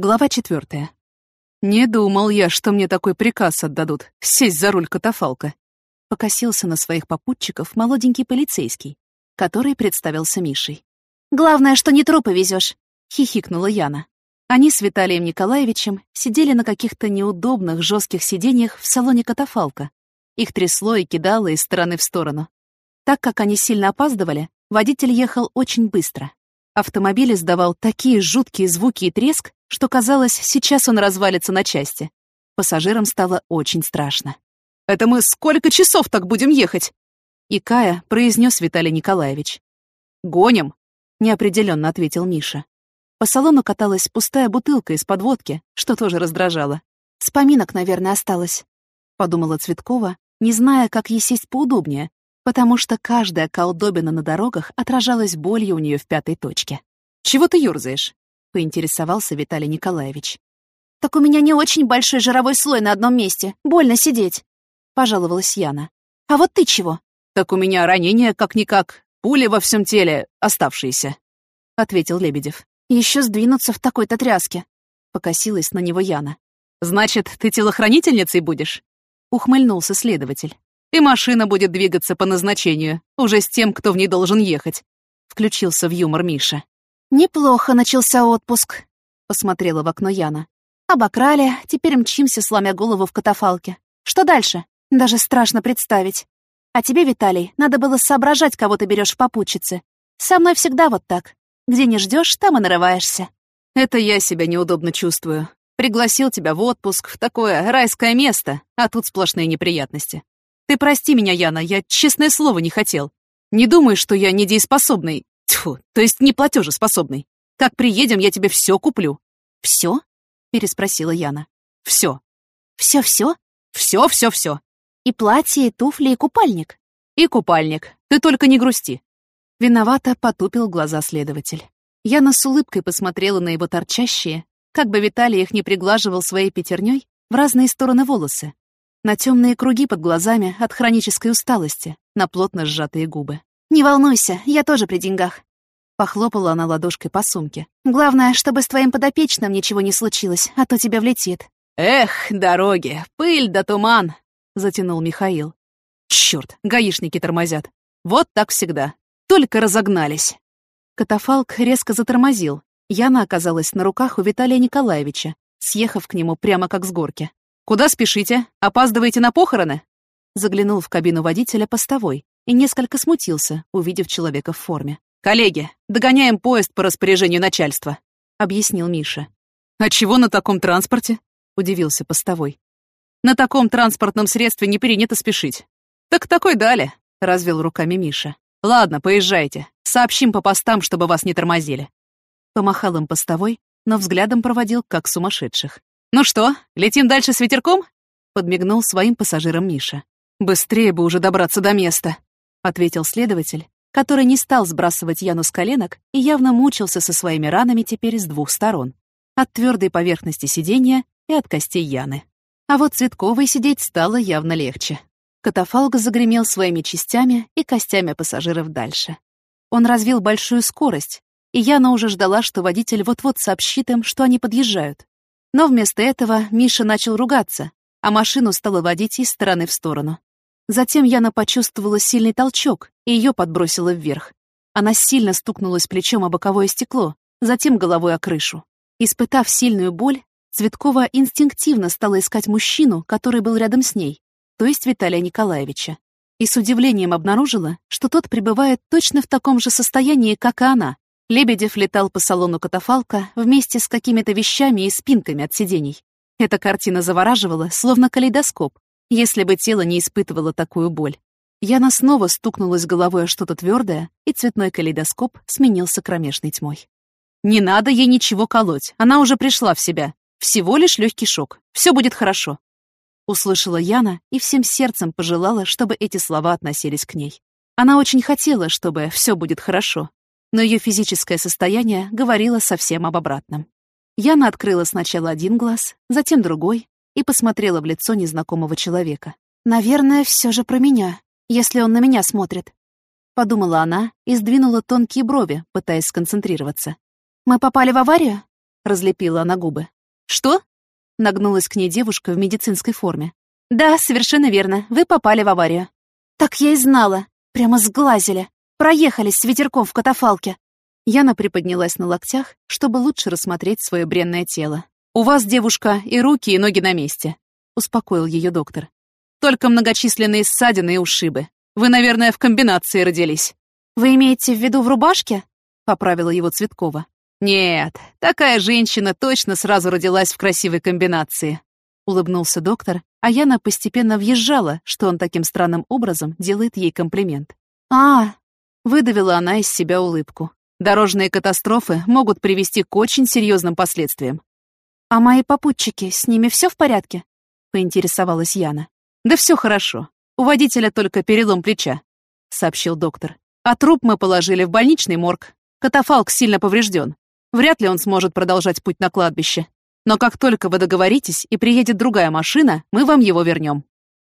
Глава четвертая. «Не думал я, что мне такой приказ отдадут — сесть за руль катафалка». Покосился на своих попутчиков молоденький полицейский, который представился Мишей. «Главное, что не трупы везешь, хихикнула Яна. Они с Виталием Николаевичем сидели на каких-то неудобных жестких сиденьях в салоне катафалка. Их трясло и кидало из стороны в сторону. Так как они сильно опаздывали, водитель ехал очень быстро. Автомобиль издавал такие жуткие звуки и треск, что казалось, сейчас он развалится на части. Пассажирам стало очень страшно. «Это мы сколько часов так будем ехать?» И Кая произнес Виталий Николаевич. «Гоним», — неопределенно ответил Миша. По салону каталась пустая бутылка из подводки, что тоже раздражало. «С наверное, осталось», — подумала Цветкова, не зная, как ей сесть поудобнее, потому что каждая колдобина на дорогах отражалась болью у нее в пятой точке. «Чего ты ёрзаешь?» — поинтересовался Виталий Николаевич. «Так у меня не очень большой жировой слой на одном месте. Больно сидеть», — пожаловалась Яна. «А вот ты чего?» «Так у меня ранение как-никак, пули во всем теле, оставшиеся», — ответил Лебедев. Еще сдвинуться в такой-то тряске», — покосилась на него Яна. «Значит, ты телохранительницей будешь?» — ухмыльнулся следователь. «И машина будет двигаться по назначению, уже с тем, кто в ней должен ехать», — включился в юмор Миша. «Неплохо начался отпуск», — посмотрела в окно Яна. «Обокрали, теперь мчимся, сломя голову в катафалке. Что дальше? Даже страшно представить. А тебе, Виталий, надо было соображать, кого ты берешь в попутчицы. Со мной всегда вот так. Где не ждешь, там и нарываешься». «Это я себя неудобно чувствую. Пригласил тебя в отпуск, в такое райское место, а тут сплошные неприятности. Ты прости меня, Яна, я честное слово не хотел. Не думай, что я недееспособный, Тьфу, то есть не платежеспособный. Как приедем, я тебе все куплю. Все? переспросила Яна. Все. Все-все? Все-все-все. И платье, и туфли, и купальник. И купальник. Ты только не грусти. Виновато потупил глаза следователь. Яна с улыбкой посмотрела на его торчащие, как бы Виталий их не приглаживал своей пятерней, в разные стороны волосы, на темные круги под глазами от хронической усталости, на плотно сжатые губы. «Не волнуйся, я тоже при деньгах». Похлопала она ладошкой по сумке. «Главное, чтобы с твоим подопечным ничего не случилось, а то тебе влетит». «Эх, дороги, пыль да туман!» — затянул Михаил. «Чёрт, гаишники тормозят. Вот так всегда. Только разогнались». Катафалк резко затормозил. Яна оказалась на руках у Виталия Николаевича, съехав к нему прямо как с горки. «Куда спешите? Опаздываете на похороны?» Заглянул в кабину водителя постовой, и несколько смутился, увидев человека в форме. «Коллеги, догоняем поезд по распоряжению начальства», — объяснил Миша. «А чего на таком транспорте?» — удивился постовой. «На таком транспортном средстве не принято спешить». «Так такой дали», — развел руками Миша. «Ладно, поезжайте. Сообщим по постам, чтобы вас не тормозили». Помахал им постовой, но взглядом проводил, как сумасшедших. «Ну что, летим дальше с ветерком?» — подмигнул своим пассажирам Миша. «Быстрее бы уже добраться до места», — ответил следователь, который не стал сбрасывать Яну с коленок и явно мучился со своими ранами теперь с двух сторон. От твердой поверхности сиденья и от костей Яны. А вот Цветковой сидеть стало явно легче. Катафалк загремел своими частями и костями пассажиров дальше. Он развил большую скорость, и Яна уже ждала, что водитель вот-вот сообщит им, что они подъезжают. Но вместо этого Миша начал ругаться, а машину стало водить из стороны в сторону. Затем Яна почувствовала сильный толчок, и ее подбросило вверх. Она сильно стукнулась плечом о боковое стекло, затем головой о крышу. Испытав сильную боль, Цветкова инстинктивно стала искать мужчину, который был рядом с ней, то есть Виталия Николаевича, и с удивлением обнаружила, что тот пребывает точно в таком же состоянии, как и она. Лебедев летал по салону катафалка вместе с какими-то вещами и спинками от сидений. Эта картина завораживала, словно калейдоскоп, если бы тело не испытывало такую боль. Яна снова стукнулась головой о что-то твердое, и цветной калейдоскоп сменился кромешной тьмой. «Не надо ей ничего колоть, она уже пришла в себя. Всего лишь легкий шок. Все будет хорошо». Услышала Яна и всем сердцем пожелала, чтобы эти слова относились к ней. Она очень хотела, чтобы все будет хорошо, но ее физическое состояние говорило совсем об обратном. Яна открыла сначала один глаз, затем другой, и посмотрела в лицо незнакомого человека. «Наверное, все же про меня, если он на меня смотрит», — подумала она и сдвинула тонкие брови, пытаясь сконцентрироваться. «Мы попали в аварию?» — разлепила она губы. «Что?» — нагнулась к ней девушка в медицинской форме. «Да, совершенно верно. Вы попали в аварию». «Так я и знала. Прямо сглазили. Проехались с ветерком в катафалке». Яна приподнялась на локтях, чтобы лучше рассмотреть свое бренное тело. «У вас, девушка, и руки, и ноги на месте», — успокоил ее доктор. «Только многочисленные ссадины и ушибы. Вы, наверное, в комбинации родились». «Вы имеете в виду в рубашке?» — поправила его Цветкова. «Нет, такая женщина точно сразу родилась в красивой комбинации», — улыбнулся доктор, а Яна постепенно въезжала, что он таким странным образом делает ей комплимент. «А!» — выдавила она из себя улыбку. «Дорожные катастрофы могут привести к очень серьезным последствиям». «А мои попутчики, с ними все в порядке?» — поинтересовалась Яна. «Да все хорошо. У водителя только перелом плеча», — сообщил доктор. «А труп мы положили в больничный морг. Катафалк сильно поврежден. Вряд ли он сможет продолжать путь на кладбище. Но как только вы договоритесь и приедет другая машина, мы вам его вернем.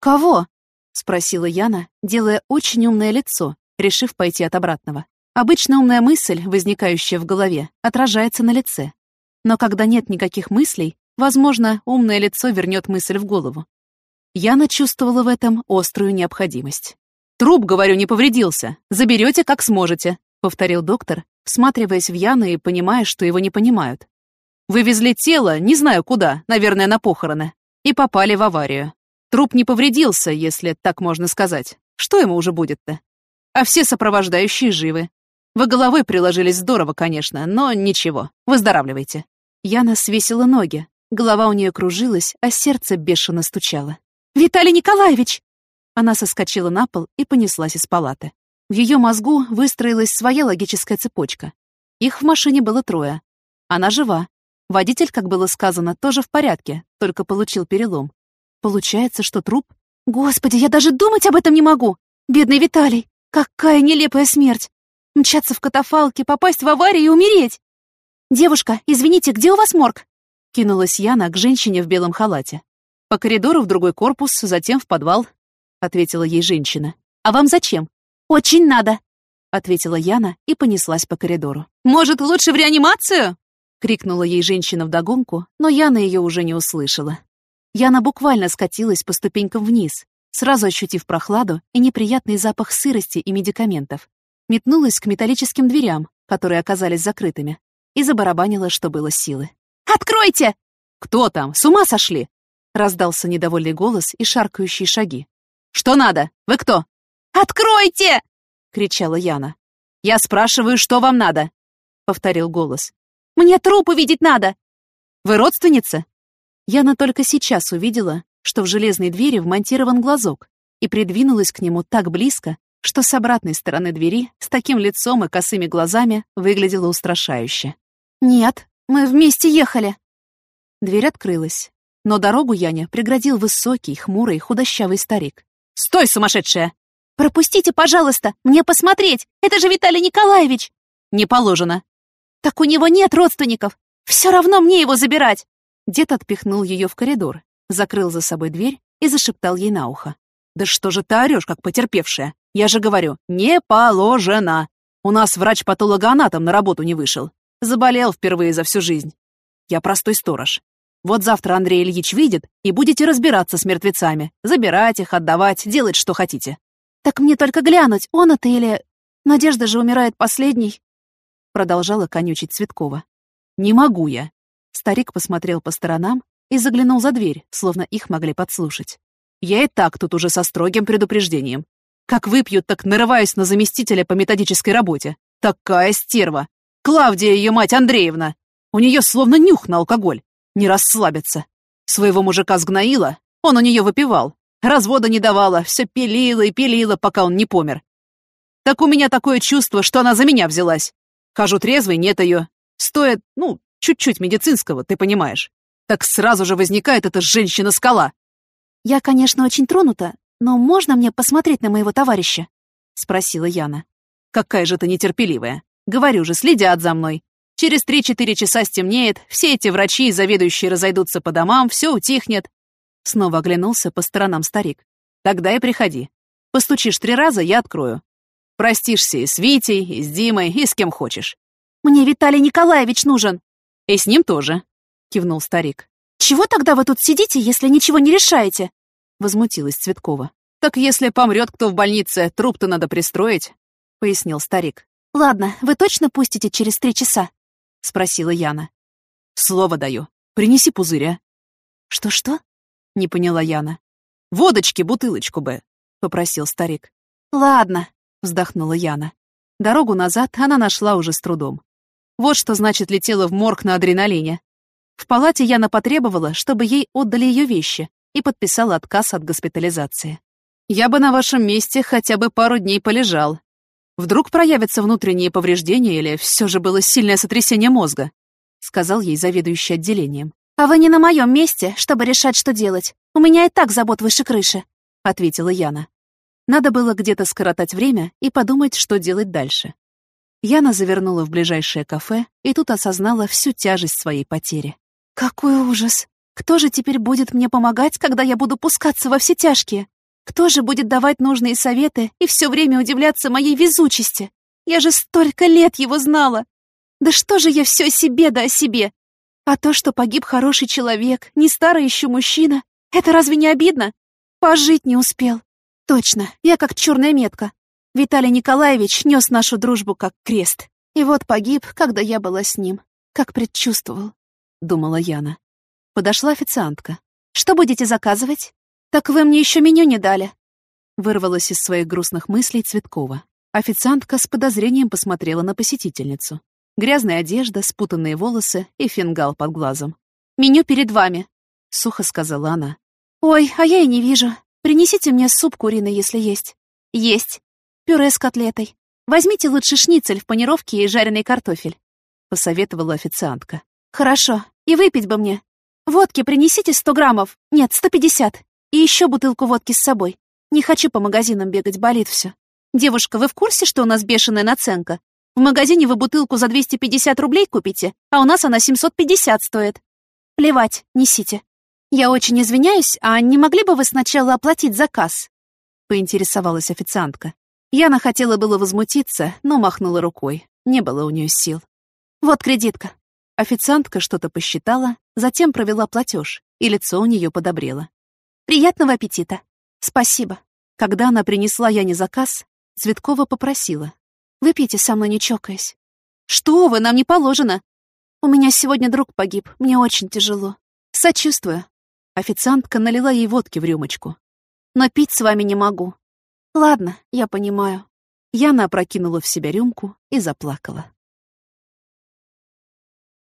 «Кого?» — спросила Яна, делая очень умное лицо, решив пойти от обратного. Обычно умная мысль, возникающая в голове, отражается на лице. Но когда нет никаких мыслей, возможно, умное лицо вернет мысль в голову. Яна чувствовала в этом острую необходимость. «Труп, говорю, не повредился. Заберете, как сможете», — повторил доктор, всматриваясь в Яну и понимая, что его не понимают. «Вывезли тело, не знаю куда, наверное, на похороны, и попали в аварию. Труп не повредился, если так можно сказать. Что ему уже будет-то? А все сопровождающие живы. Вы головой приложились здорово, конечно, но ничего, выздоравливайте». Яна свесила ноги, голова у нее кружилась, а сердце бешено стучало. «Виталий Николаевич!» Она соскочила на пол и понеслась из палаты. В ее мозгу выстроилась своя логическая цепочка. Их в машине было трое. Она жива. Водитель, как было сказано, тоже в порядке, только получил перелом. Получается, что труп... Господи, я даже думать об этом не могу! Бедный Виталий! Какая нелепая смерть! Мчаться в катафалке, попасть в аварию и умереть! «Девушка, извините, где у вас морг?» Кинулась Яна к женщине в белом халате. «По коридору в другой корпус, затем в подвал», — ответила ей женщина. «А вам зачем?» «Очень надо», — ответила Яна и понеслась по коридору. «Может, лучше в реанимацию?» — крикнула ей женщина вдогонку, но Яна ее уже не услышала. Яна буквально скатилась по ступенькам вниз, сразу ощутив прохладу и неприятный запах сырости и медикаментов. Метнулась к металлическим дверям, которые оказались закрытыми, и забарабанила, что было силы. «Откройте!» «Кто там? С ума сошли?» Раздался недовольный голос и шаркающие шаги. «Что надо? Вы кто?» «Откройте!» — кричала Яна. «Я спрашиваю, что вам надо?» — повторил голос. «Мне труп увидеть надо!» «Вы родственница?» Яна только сейчас увидела, что в железной двери вмонтирован глазок, и придвинулась к нему так близко, что с обратной стороны двери, с таким лицом и косыми глазами, выглядело устрашающе. «Нет, мы вместе ехали!» Дверь открылась, но дорогу Яне преградил высокий, хмурый, худощавый старик. «Стой, сумасшедшая!» «Пропустите, пожалуйста, мне посмотреть! Это же Виталий Николаевич!» «Не положено». «Так у него нет родственников! Все равно мне его забирать!» Дед отпихнул ее в коридор, закрыл за собой дверь и зашептал ей на ухо. «Да что же ты орешь, как потерпевшая? Я же говорю, не положено! У нас врач-патологоанатом на работу не вышел. Заболел впервые за всю жизнь. Я простой сторож. Вот завтра Андрей Ильич видит, и будете разбираться с мертвецами. Забирать их, отдавать, делать, что хотите. «Так мне только глянуть, он это или... Надежда же умирает последней!» Продолжала конючить Цветкова. «Не могу я!» Старик посмотрел по сторонам и заглянул за дверь, словно их могли подслушать. «Я и так тут уже со строгим предупреждением. Как выпьют, так нарываюсь на заместителя по методической работе. Такая стерва! Клавдия, ее мать Андреевна! У нее словно нюх на алкоголь. Не расслабится. Своего мужика сгноила, он у нее выпивал. Развода не давала, все пилила и пилила, пока он не помер. Так у меня такое чувство, что она за меня взялась. Хожу трезвый, нет ее. Стоит, ну, чуть-чуть медицинского, ты понимаешь. Так сразу же возникает эта женщина-скала. Я, конечно, очень тронута, но можно мне посмотреть на моего товарища? Спросила Яна. Какая же ты нетерпеливая. Говорю же, следят за мной. Через три-четыре часа стемнеет, все эти врачи и заведующие разойдутся по домам, все утихнет, Снова оглянулся по сторонам старик. «Тогда и приходи. Постучишь три раза, я открою. Простишься и с Витей, и с Димой, и с кем хочешь». «Мне Виталий Николаевич нужен!» И с ним тоже, кивнул старик. Чего тогда вы тут сидите, если ничего не решаете? Возмутилась Цветкова. Так если помрет кто в больнице, труп-то надо пристроить, пояснил старик. Ладно, вы точно пустите через три часа? Спросила Яна. Слово даю. Принеси пузыря. Что-что? Не поняла Яна. Водочки бутылочку бы, попросил старик. Ладно, вздохнула Яна. Дорогу назад она нашла уже с трудом. Вот что значит летела в морг на адреналине. В палате Яна потребовала, чтобы ей отдали ее вещи, и подписала отказ от госпитализации. «Я бы на вашем месте хотя бы пару дней полежал. Вдруг проявятся внутренние повреждения или все же было сильное сотрясение мозга», сказал ей заведующий отделением. «А вы не на моем месте, чтобы решать, что делать. У меня и так забот выше крыши», ответила Яна. Надо было где-то скоротать время и подумать, что делать дальше. Яна завернула в ближайшее кафе и тут осознала всю тяжесть своей потери. Какой ужас! Кто же теперь будет мне помогать, когда я буду пускаться во все тяжкие? Кто же будет давать нужные советы и все время удивляться моей везучести? Я же столько лет его знала! Да что же я все себе да о себе? А то, что погиб хороший человек, не старый еще мужчина, это разве не обидно? Пожить не успел. Точно, я как черная метка. Виталий Николаевич нес нашу дружбу как крест. И вот погиб, когда я была с ним, как предчувствовал думала Яна. Подошла официантка. «Что будете заказывать?» «Так вы мне еще меню не дали». Вырвалась из своих грустных мыслей Цветкова. Официантка с подозрением посмотрела на посетительницу. Грязная одежда, спутанные волосы и фингал под глазом. «Меню перед вами», — сухо сказала она. «Ой, а я и не вижу. Принесите мне суп куриный, если есть». «Есть. Пюре с котлетой. Возьмите лучше шницель в панировке и жареный картофель», — посоветовала официантка. «Хорошо. И выпить бы мне. Водки принесите сто граммов. Нет, сто пятьдесят. И еще бутылку водки с собой. Не хочу по магазинам бегать, болит все. Девушка, вы в курсе, что у нас бешеная наценка? В магазине вы бутылку за 250 рублей купите, а у нас она 750 стоит. Плевать, несите. Я очень извиняюсь, а не могли бы вы сначала оплатить заказ? Поинтересовалась официантка. Яна хотела было возмутиться, но махнула рукой. Не было у нее сил. Вот кредитка. Официантка что-то посчитала, затем провела платеж, и лицо у нее подобрело. «Приятного аппетита!» «Спасибо!» Когда она принесла Яне заказ, Цветкова попросила. «Выпейте со мной, не чокаясь». «Что вы, нам не положено!» «У меня сегодня друг погиб, мне очень тяжело». «Сочувствую». Официантка налила ей водки в рюмочку. «Но пить с вами не могу». «Ладно, я понимаю». Яна опрокинула в себя рюмку и заплакала.